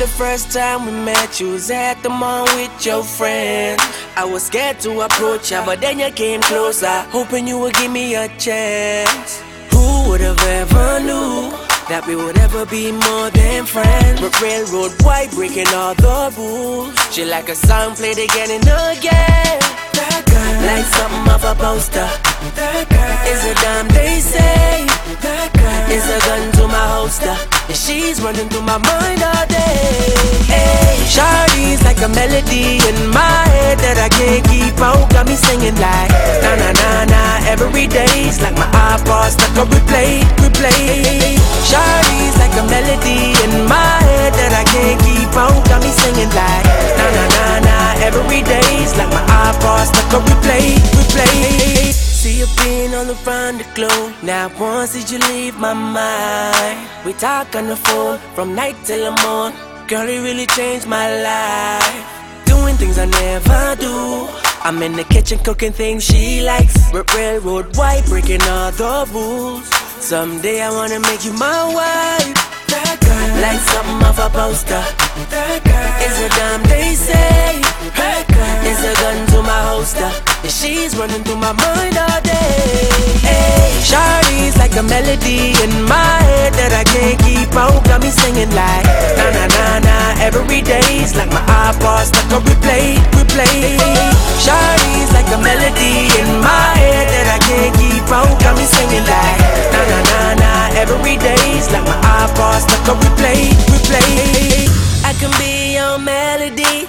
the first time we met? You was at the mall with your friend. I was scared to approach ya, but then you came closer, hoping you would give me a chance. Who would have ever knew that we would ever be more than friends? But railroad white breaking all the rules. She like a song played again and again. That girl, like something off a poster. That girl is a damn they say. That girl is a gun to my holster. And she's running through my mind all day. Hey, Shawty's like a melody in my head that I can't keep out. Got me singing like na na na na every day's like my iPod stuck on replay, replay. You being on the glow. Now once did you leave my mind? We talk on the phone from night till the morn. Girl, it really changed my life. Doing things I never do. I'm in the kitchen cooking things she likes. R- railroad white, breaking all the rules. Someday I wanna make you my wife. That girl, like something off a poster. That girl is a damn they say. That girl is a gun to my holster. She's running through my mind all day. A melody in my head that I can't keep out. Got me singing like na na na na every day's like my iPod stuck on replay, replay. Shawty's like a melody in my head that I can't keep out. Got me singing like na na na na every day's like my iPod stuck on replay, replay. I can be your melody.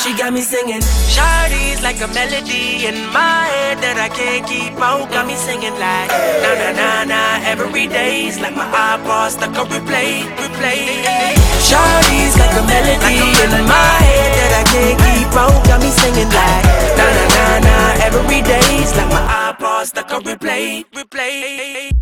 She got me singing. Shawty's like a melody in my head that I can't keep out. Got me singing like na na na na every day's like my iPod stuck on replay, replay. Shawty's like a melody in my head that I can't keep out. Got me singing like na na na na every day's like my iPod stuck on replay, replay.